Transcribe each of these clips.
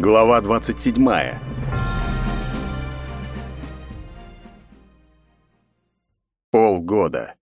Глава 27. Полгода.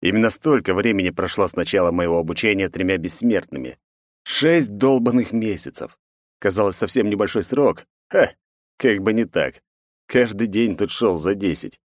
Именно столько времени прошло с начала моего обучения тремя бессмертными. Шесть долбанных месяцев. Казалось, совсем небольшой срок. Ха, как бы не так. Каждый день тут шел за десять.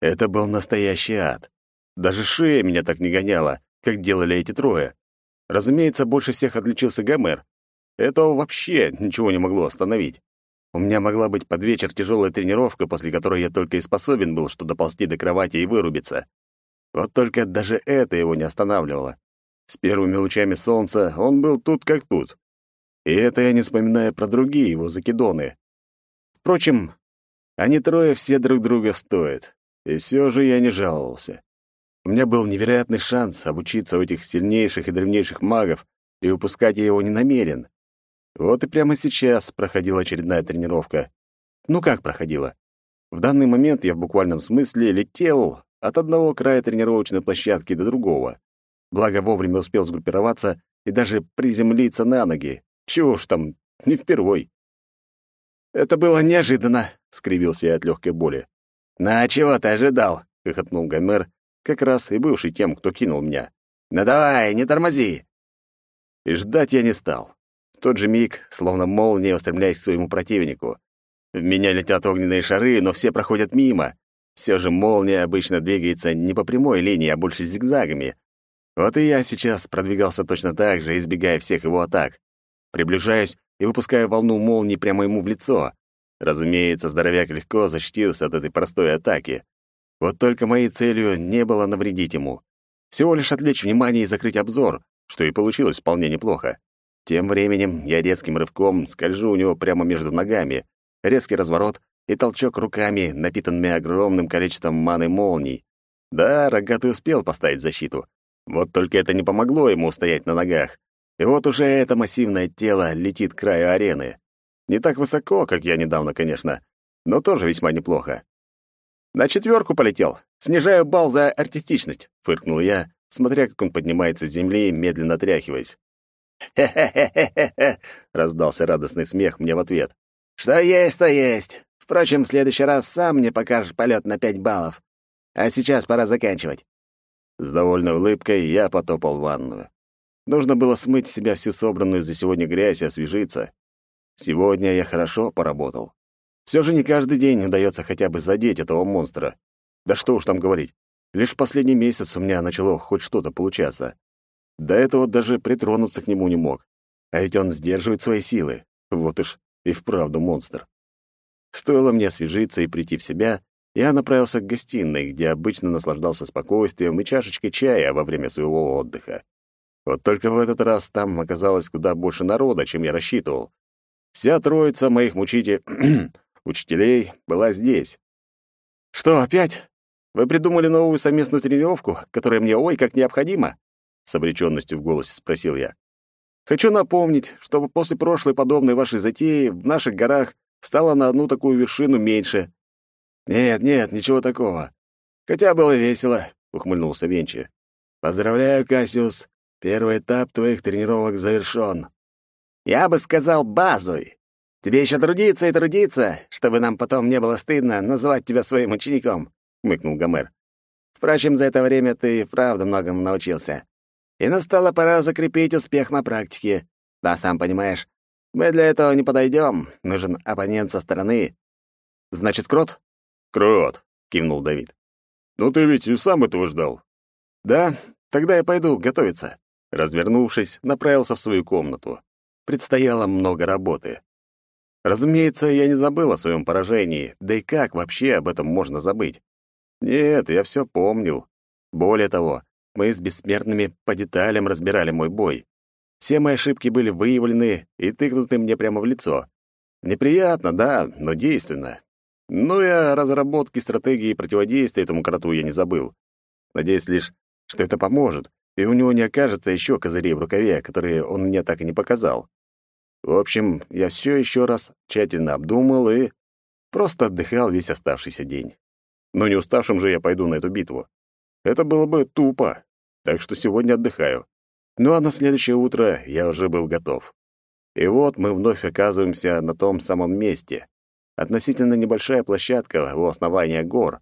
Это был настоящий ад. Даже шея меня так не гоняла, как делали эти трое. Разумеется, больше всех отличился Гомер. Этого вообще ничего не могло остановить. У меня могла быть под вечер тяжелая тренировка, после которой я только и способен был что доползти до кровати и вырубиться. Вот только даже это его не останавливало. С первыми лучами солнца он был тут как тут. И это я не вспоминаю про другие его закидоны. Впрочем, они трое все друг друга стоят. И все же я не жаловался. У меня был невероятный шанс обучиться у этих сильнейших и древнейших магов, и упускать я его не намерен. Вот и прямо сейчас проходила очередная тренировка. Ну как проходила? В данный момент я в буквальном смысле летел от одного края тренировочной площадки до другого. Благо вовремя успел сгруппироваться и даже приземлиться на ноги. Чего ж там, не впервой. «Это было неожиданно», — скривился я от легкой боли. «На чего ты ожидал?» — хохотнул Гомер, как раз и бывший тем, кто кинул меня. «Ну давай, не тормози!» И ждать я не стал. Тот же миг, словно молния, устремляясь к своему противнику. В меня летят огненные шары, но все проходят мимо. Все же молния обычно двигается не по прямой линии, а больше зигзагами. Вот и я сейчас продвигался точно так же, избегая всех его атак. Приближаюсь и выпускаю волну молнии прямо ему в лицо. Разумеется, здоровяк легко защитился от этой простой атаки. Вот только моей целью не было навредить ему. Всего лишь отвлечь внимание и закрыть обзор, что и получилось вполне неплохо. Тем временем я резким рывком скольжу у него прямо между ногами, резкий разворот и толчок руками, напитанными огромным количеством маны молний. Да, рогатый успел поставить защиту. Вот только это не помогло ему устоять на ногах. И вот уже это массивное тело летит к краю арены. Не так высоко, как я недавно, конечно, но тоже весьма неплохо. «На четверку полетел. Снижаю балл за артистичность», — фыркнул я, смотря как он поднимается с земли, медленно тряхиваясь. «Хе-хе-хе-хе-хе!» — раздался радостный смех мне в ответ. «Что есть, то есть. Впрочем, в следующий раз сам мне покажешь полет на пять баллов. А сейчас пора заканчивать». С довольной улыбкой я потопал в ванную. Нужно было смыть с себя всю собранную за сегодня грязь и освежиться. Сегодня я хорошо поработал. Все же не каждый день удается хотя бы задеть этого монстра. Да что уж там говорить. Лишь в последний месяц у меня начало хоть что-то получаться. До этого даже притронуться к нему не мог. А ведь он сдерживает свои силы. Вот уж и вправду монстр. Стоило мне освежиться и прийти в себя, я направился к гостиной, где обычно наслаждался спокойствием и чашечкой чая во время своего отдыха. Вот только в этот раз там оказалось куда больше народа, чем я рассчитывал. Вся троица моих мучителей, учителей была здесь. «Что, опять? Вы придумали новую совместную тренировку, которая мне ой как необходима?» С обреченностью в голосе спросил я. Хочу напомнить, что после прошлой подобной вашей затеи в наших горах стало на одну такую вершину меньше. Нет, нет, ничего такого. Хотя было весело, ухмыльнулся Венчи. Поздравляю, Кассиус. Первый этап твоих тренировок завершён. Я бы сказал, базовый. Тебе еще трудиться и трудиться, чтобы нам потом не было стыдно называть тебя своим учеником, хмыкнул Гомер. Впрочем, за это время ты вправду многому научился. И настала пора закрепить успех на практике. Да, сам понимаешь, мы для этого не подойдем. Нужен оппонент со стороны. Значит, крот? Крот, кивнул Давид. Ну ты ведь и сам этого ждал. Да, тогда я пойду готовиться. Развернувшись, направился в свою комнату. Предстояло много работы. Разумеется, я не забыл о своем поражении, да и как вообще об этом можно забыть? Нет, я все помнил. Более того, мы с бессмертными по деталям разбирали мой бой. Все мои ошибки были выявлены и тыкнуты мне прямо в лицо. Неприятно, да, но действенно. Ну и о разработке стратегии противодействия этому кроту я не забыл. Надеюсь лишь, что это поможет, и у него не окажется еще козырей в рукаве, которые он мне так и не показал. В общем, я все еще раз тщательно обдумал и просто отдыхал весь оставшийся день. Но не уставшим же я пойду на эту битву. Это было бы тупо так что сегодня отдыхаю. Ну а на следующее утро я уже был готов. И вот мы вновь оказываемся на том самом месте. Относительно небольшая площадка у основания гор.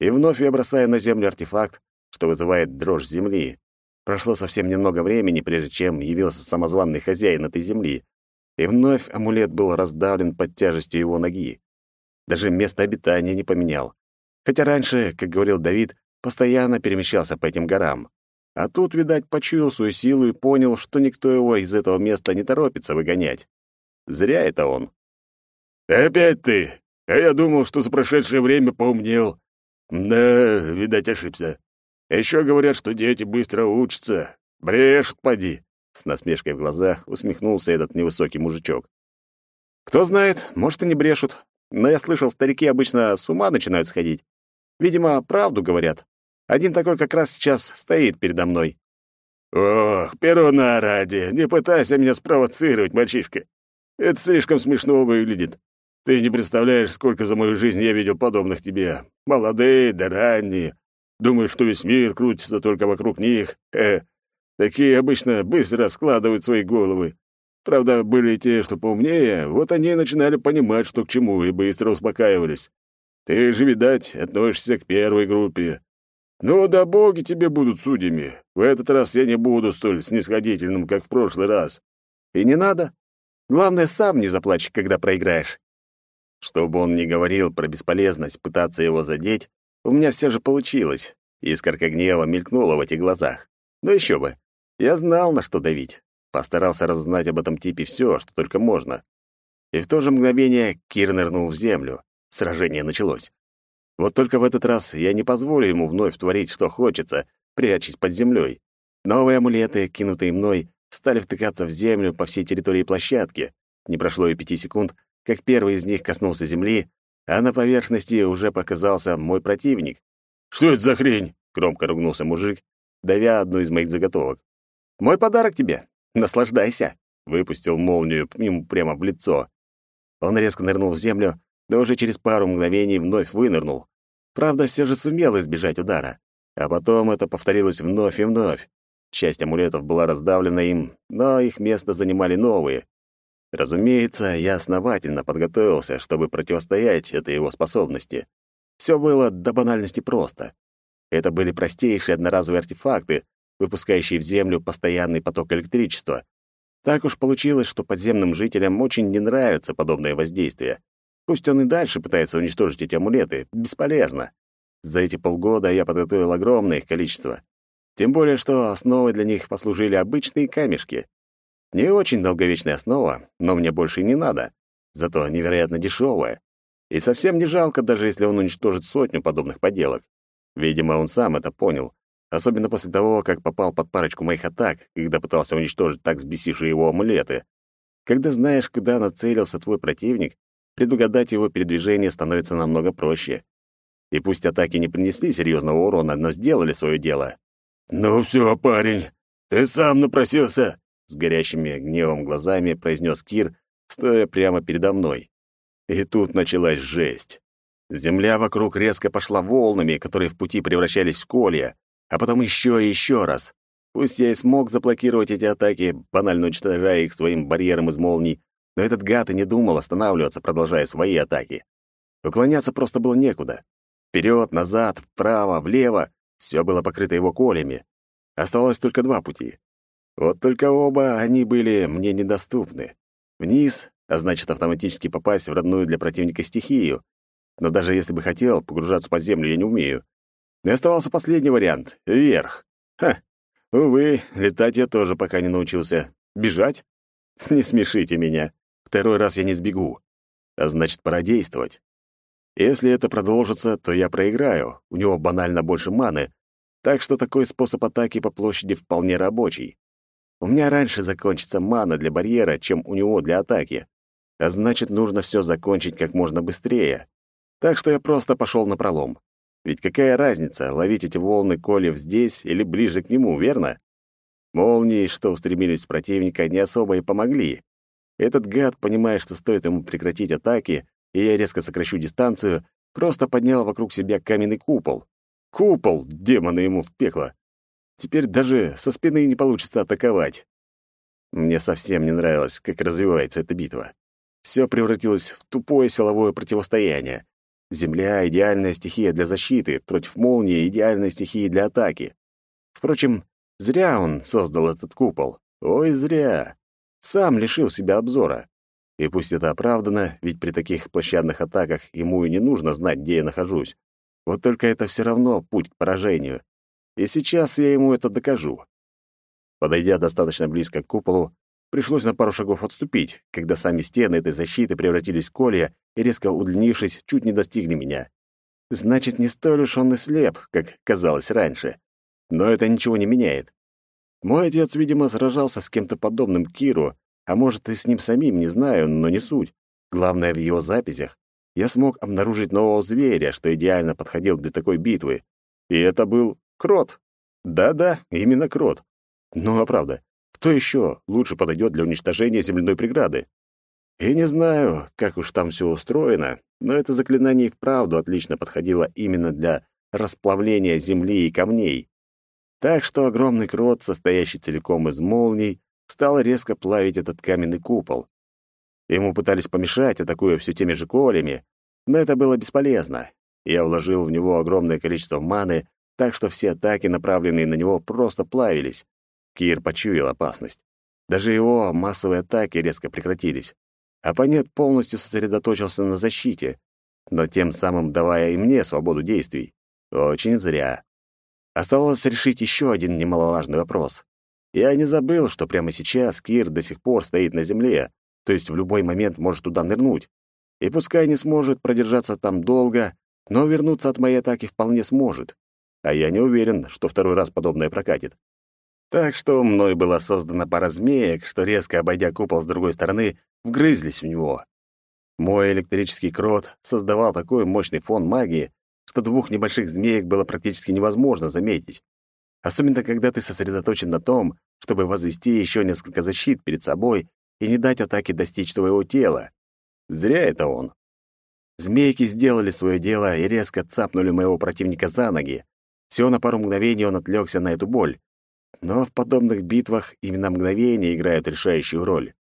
И вновь я бросаю на землю артефакт, что вызывает дрожь земли. Прошло совсем немного времени, прежде чем явился самозванный хозяин этой земли. И вновь амулет был раздавлен под тяжестью его ноги. Даже место обитания не поменял. Хотя раньше, как говорил Давид, постоянно перемещался по этим горам. А тут, видать, почуял свою силу и понял, что никто его из этого места не торопится выгонять. Зря это он. «Опять ты! А я думал, что за прошедшее время поумнел. Да, видать, ошибся. Еще говорят, что дети быстро учатся. Брешут, поди!» С насмешкой в глазах усмехнулся этот невысокий мужичок. «Кто знает, может, и не брешут. Но я слышал, старики обычно с ума начинают сходить. Видимо, правду говорят. Один такой как раз сейчас стоит передо мной. Ох, перуна ради, не пытайся меня спровоцировать, мальчишка. Это слишком смешно выглядит. Ты не представляешь, сколько за мою жизнь я видел подобных тебе. Молодые да ранние. Думаю, что весь мир крутится только вокруг них. Э, такие обычно быстро складывают свои головы. Правда, были и те, что поумнее, вот они начинали понимать, что к чему, и быстро успокаивались. Ты же, видать, относишься к первой группе. Ну да боги тебе будут судьями. В этот раз я не буду столь снисходительным, как в прошлый раз. И не надо. Главное, сам не заплачь, когда проиграешь. Что бы он ни говорил про бесполезность пытаться его задеть, у меня все же получилось. Искорка гнева мелькнула в этих глазах. Но еще бы. Я знал, на что давить. Постарался разузнать об этом типе все, что только можно. И в то же мгновение Кир нырнул в землю. Сражение началось. Вот только в этот раз я не позволю ему вновь творить, что хочется, прячась под землей. Новые амулеты, кинутые мной, стали втыкаться в землю по всей территории площадки. Не прошло и пяти секунд, как первый из них коснулся земли, а на поверхности уже показался мой противник. «Что это за хрень?» — громко ругнулся мужик, давя одну из моих заготовок. «Мой подарок тебе. Наслаждайся!» — выпустил молнию ему прямо в лицо. Он резко нырнул в землю, но уже через пару мгновений вновь вынырнул. Правда, все же сумел избежать удара. А потом это повторилось вновь и вновь. Часть амулетов была раздавлена им, но их место занимали новые. Разумеется, я основательно подготовился, чтобы противостоять этой его способности. Все было до банальности просто. Это были простейшие одноразовые артефакты, выпускающие в землю постоянный поток электричества. Так уж получилось, что подземным жителям очень не нравится подобное воздействие. Пусть он и дальше пытается уничтожить эти амулеты, бесполезно. За эти полгода я подготовил огромное их количество. Тем более, что основой для них послужили обычные камешки. Не очень долговечная основа, но мне больше и не надо. Зато невероятно дешевая. И совсем не жалко, даже если он уничтожит сотню подобных поделок. Видимо, он сам это понял. Особенно после того, как попал под парочку моих атак, когда пытался уничтожить так взбесившие его амулеты. Когда знаешь, куда нацелился твой противник, предугадать его передвижение становится намного проще. И пусть атаки не принесли серьезного урона, но сделали свое дело. «Ну все, парень, ты сам напросился!» С горящими гневом глазами произнес Кир, стоя прямо передо мной. И тут началась жесть. Земля вокруг резко пошла волнами, которые в пути превращались в колья, а потом еще и еще раз. Пусть я и смог заблокировать эти атаки, банально уничтожая их своим барьером из молний, но этот гад и не думал останавливаться, продолжая свои атаки. Уклоняться просто было некуда. Вперед, назад, вправо, влево — все было покрыто его колями. Оставалось только два пути. Вот только оба они были мне недоступны. Вниз, а значит, автоматически попасть в родную для противника стихию. Но даже если бы хотел, погружаться под землю я не умею. И оставался последний вариант — вверх. Ха, увы, летать я тоже пока не научился. Бежать? Не смешите меня. Второй раз я не сбегу. А значит, пора действовать. Если это продолжится, то я проиграю. У него банально больше маны. Так что такой способ атаки по площади вполне рабочий. У меня раньше закончится мана для барьера, чем у него для атаки. А значит, нужно все закончить как можно быстрее. Так что я просто пошел на пролом. Ведь какая разница, ловить эти волны колев здесь или ближе к нему, верно? Молнии, что устремились с противника, не особо и помогли. Этот гад, понимая, что стоит ему прекратить атаки, и я резко сокращу дистанцию, просто поднял вокруг себя каменный купол. Купол, демона ему в пекло. Теперь даже со спины не получится атаковать. Мне совсем не нравилось, как развивается эта битва. Все превратилось в тупое силовое противостояние. Земля — идеальная стихия для защиты, против молнии — идеальная стихия для атаки. Впрочем, зря он создал этот купол. Ой, зря. Сам лишил себя обзора. И пусть это оправдано, ведь при таких площадных атаках ему и не нужно знать, где я нахожусь. Вот только это все равно путь к поражению. И сейчас я ему это докажу. Подойдя достаточно близко к куполу, пришлось на пару шагов отступить, когда сами стены этой защиты превратились в колья и, резко удлинившись, чуть не достигли меня. Значит, не столь уж он и слеп, как казалось раньше. Но это ничего не меняет. Мой отец, видимо, сражался с кем-то подобным Киру, а может, и с ним самим, не знаю, но не суть. Главное, в его записях я смог обнаружить нового зверя, что идеально подходил для такой битвы. И это был крот. Да-да, именно крот. Ну, а правда, кто еще лучше подойдет для уничтожения земляной преграды? И не знаю, как уж там все устроено, но это заклинание и вправду отлично подходило именно для расплавления земли и камней. Так что огромный крот, состоящий целиком из молний, стал резко плавить этот каменный купол. Ему пытались помешать, атакуя все теми же колями, но это было бесполезно. Я вложил в него огромное количество маны, так что все атаки, направленные на него, просто плавились. Кир почуял опасность. Даже его массовые атаки резко прекратились. Оппонент полностью сосредоточился на защите, но тем самым давая и мне свободу действий. Очень зря. Оставалось решить еще один немаловажный вопрос. Я не забыл, что прямо сейчас Кир до сих пор стоит на земле, то есть в любой момент может туда нырнуть. И пускай не сможет продержаться там долго, но вернуться от моей атаки вполне сможет. А я не уверен, что второй раз подобное прокатит. Так что мной была создана пара змеек, что, резко обойдя купол с другой стороны, вгрызлись в него. Мой электрический крот создавал такой мощный фон магии, что двух небольших змеек было практически невозможно заметить. Особенно, когда ты сосредоточен на том, чтобы возвести еще несколько защит перед собой и не дать атаке достичь твоего тела. Зря это он. Змейки сделали свое дело и резко цапнули моего противника за ноги. Всего на пару мгновений он отвлекся на эту боль. Но в подобных битвах именно мгновения играют решающую роль.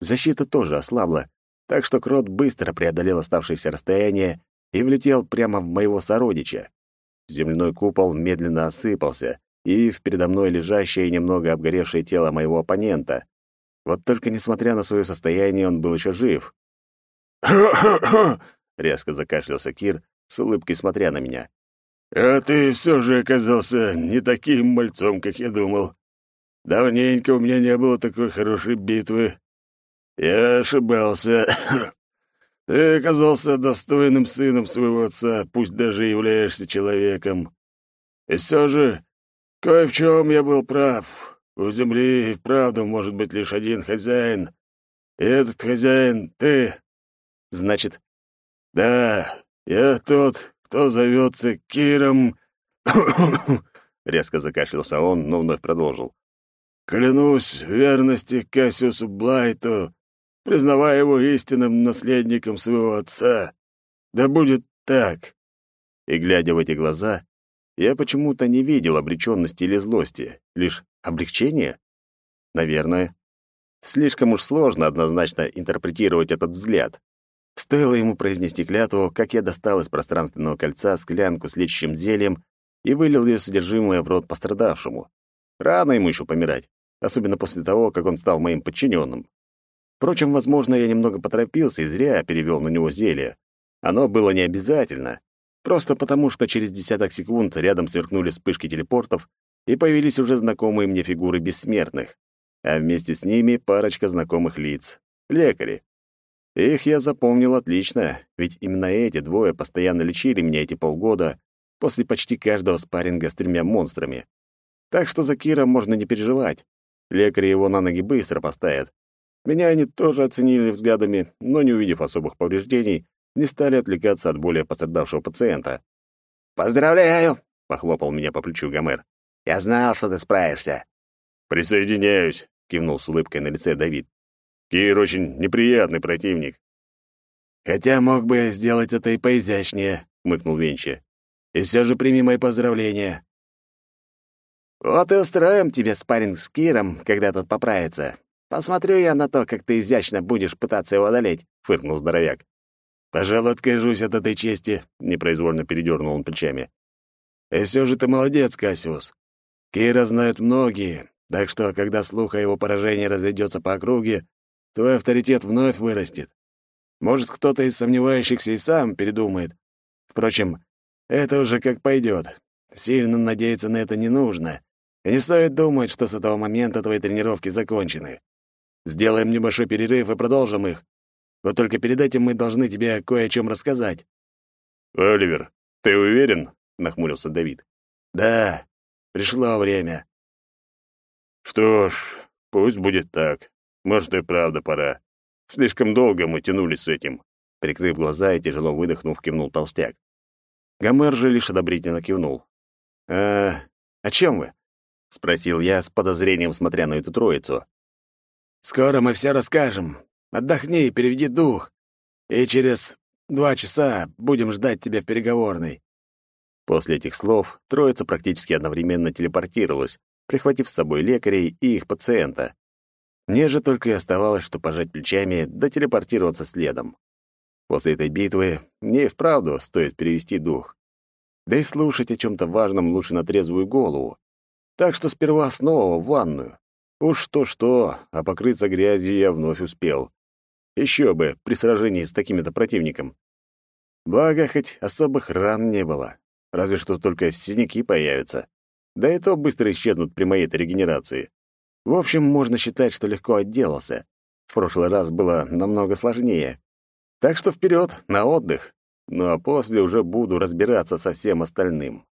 Защита тоже ослабла, так что Крот быстро преодолел оставшееся расстояние и влетел прямо в моего сородича. Земляной купол медленно осыпался, и в передо мной лежащее и немного обгоревшее тело моего оппонента. Вот только несмотря на свое состояние, он был еще жив. резко закашлялся Кир, с улыбкой смотря на меня. А ты все же оказался не таким мальцом, как я думал. Давненько у меня не было такой хорошей битвы. Я ошибался. Ты оказался достойным сыном своего отца, пусть даже являешься человеком. И все же, кое в чем я был прав. У земли и вправду может быть лишь один хозяин. И этот хозяин — ты. Значит, да, я тот, кто зовется Киром...» Резко закашлялся он, но вновь продолжил. «Клянусь верности Кассиусу Блайту, признавая его истинным наследником своего отца. Да будет так!» И, глядя в эти глаза, я почему-то не видел обреченности или злости, лишь облегчение. Наверное. Слишком уж сложно однозначно интерпретировать этот взгляд. Стоило ему произнести клятву, как я достал из пространственного кольца склянку с лечащим зельем и вылил ее содержимое в рот пострадавшему. Рано ему еще помирать, особенно после того, как он стал моим подчиненным. Впрочем, возможно, я немного поторопился и зря перевел на него зелье. Оно было не обязательно, просто потому что через десяток секунд рядом сверкнули вспышки телепортов, и появились уже знакомые мне фигуры бессмертных, а вместе с ними парочка знакомых лиц — лекари. Их я запомнил отлично, ведь именно эти двое постоянно лечили меня эти полгода после почти каждого спарринга с тремя монстрами. Так что за Кира можно не переживать. Лекари его на ноги быстро поставят. Меня они тоже оценили взглядами, но, не увидев особых повреждений, не стали отвлекаться от более пострадавшего пациента. «Поздравляю!» — похлопал меня по плечу Гомер. «Я знал, что ты справишься». «Присоединяюсь», — кивнул с улыбкой на лице Давид. Кир очень неприятный противник. Хотя мог бы сделать это и поизящнее, мыкнул Венчи. И все же прими мои поздравления. Вот и устроим тебе спарринг с Киром, когда тот поправится. Посмотрю я на то, как ты изящно будешь пытаться его одолеть», — фыркнул здоровяк. «Пожалуй, откажусь от этой чести», — непроизвольно передернул он плечами. «И все же ты молодец, Кассиус. Кира знают многие, так что, когда слух о его поражении разойдется по округе, твой авторитет вновь вырастет. Может, кто-то из сомневающихся и сам передумает. Впрочем, это уже как пойдет. Сильно надеяться на это не нужно. И не стоит думать, что с этого момента твои тренировки закончены. Сделаем небольшой перерыв и продолжим их. Вот только перед этим мы должны тебе кое о чем рассказать». «Оливер, ты уверен?» — нахмурился Давид. «Да, пришло время». «Что ж, пусть будет так. Может, и правда пора. Слишком долго мы тянули с этим». Прикрыв глаза и тяжело выдохнув, кивнул толстяк. Гомер же лишь одобрительно кивнул. «А о чем вы?» — спросил я с подозрением, смотря на эту троицу. «Скоро мы все расскажем. Отдохни переведи дух. И через два часа будем ждать тебя в переговорной». После этих слов троица практически одновременно телепортировалась, прихватив с собой лекарей и их пациента. Мне же только и оставалось, что пожать плечами да телепортироваться следом. После этой битвы мне и вправду стоит перевести дух. Да и слушать о чем то важном лучше на трезвую голову. Так что сперва снова в ванную. Уж то-что, а покрыться грязью я вновь успел. Еще бы, при сражении с таким-то противником. Благо, хоть особых ран не было. Разве что только синяки появятся. Да и то быстро исчезнут при моей регенерации. В общем, можно считать, что легко отделался. В прошлый раз было намного сложнее. Так что вперед на отдых. Ну а после уже буду разбираться со всем остальным.